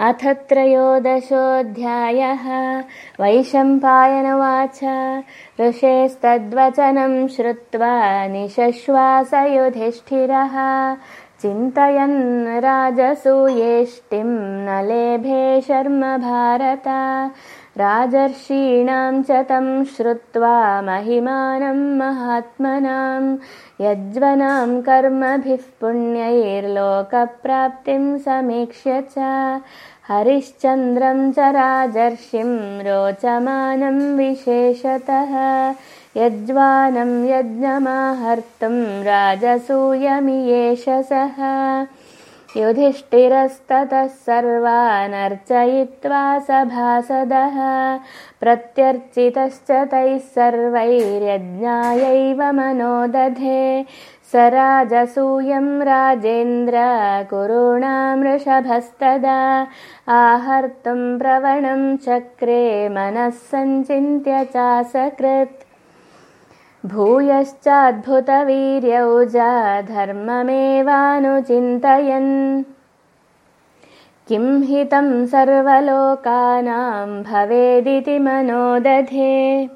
अथ त्रयोदशोऽध्यायः। वैशम्पायनवाच। ऋषेस्तद्वचनं श्रुत्वा निशश्वासयुधिष्ठिरः। चिन्तयन् राजसूयेष्टिं न लेभे शर्म भारत राजर्षीणां च तं श्रुत्वा महिमानं महात्मनां यज्वनां कर्मभिः पुण्यैर्लोकप्राप्तिं समीक्ष्य च। हरिश्चन्द्रं च राजर्षिं रोचमानं विशेषतः यज्वानं यज्ञमाहर्तुं राजसूयमियेष सः युधिष्ठिरस्ततः सर्वानर्चयित्वा सभासदः प्रत्यर्चितश्च तैः सर्वैर्यज्ञायैव मनोदधे। स राजसूयं राजेन्द्र कुरूणामृषभस्तदा आहर्तुं प्रवणं चक्रे मनः सञ्चिन्त्य चासकृत् भूयश्चाद्भुतवीर्यौजा धर्ममेवानुचिन्तयन् किं हितं सर्वलोकानां भवेदिति मनोदधे।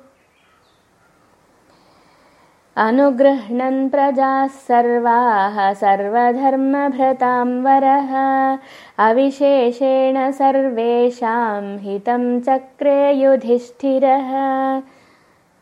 अनुगृह्णन् प्रजाः सर्वाः सर्वधर्मभृतां वरः अविशेषेण सर्वेषां हितं चक्रे युधिष्ठिरः